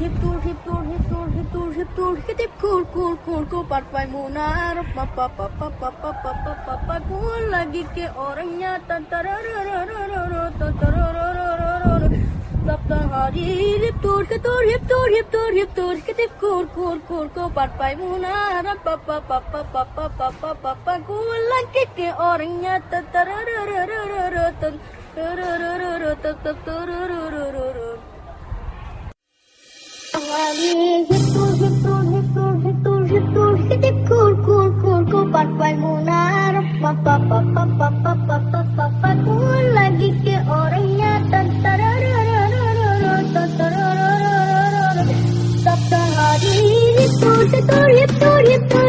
hipkur, hipkur, hipkur, hipkur, hipkur, hipkur, kur, kur, kur, papai munar, papa, papa, papa, papa, papa, kur lagi ke orangnya, tantararararararo, tantararararararo, Taptan hari hiptur hiptur hiptur hiptur hiptur kitip kur kur kur ko papai munar papa papa papa papa papa gulang ke orangnya tatarararararo tan tarararararo tatarararararo lagi ke orangnya Sabta hari itu, itu, itu, itu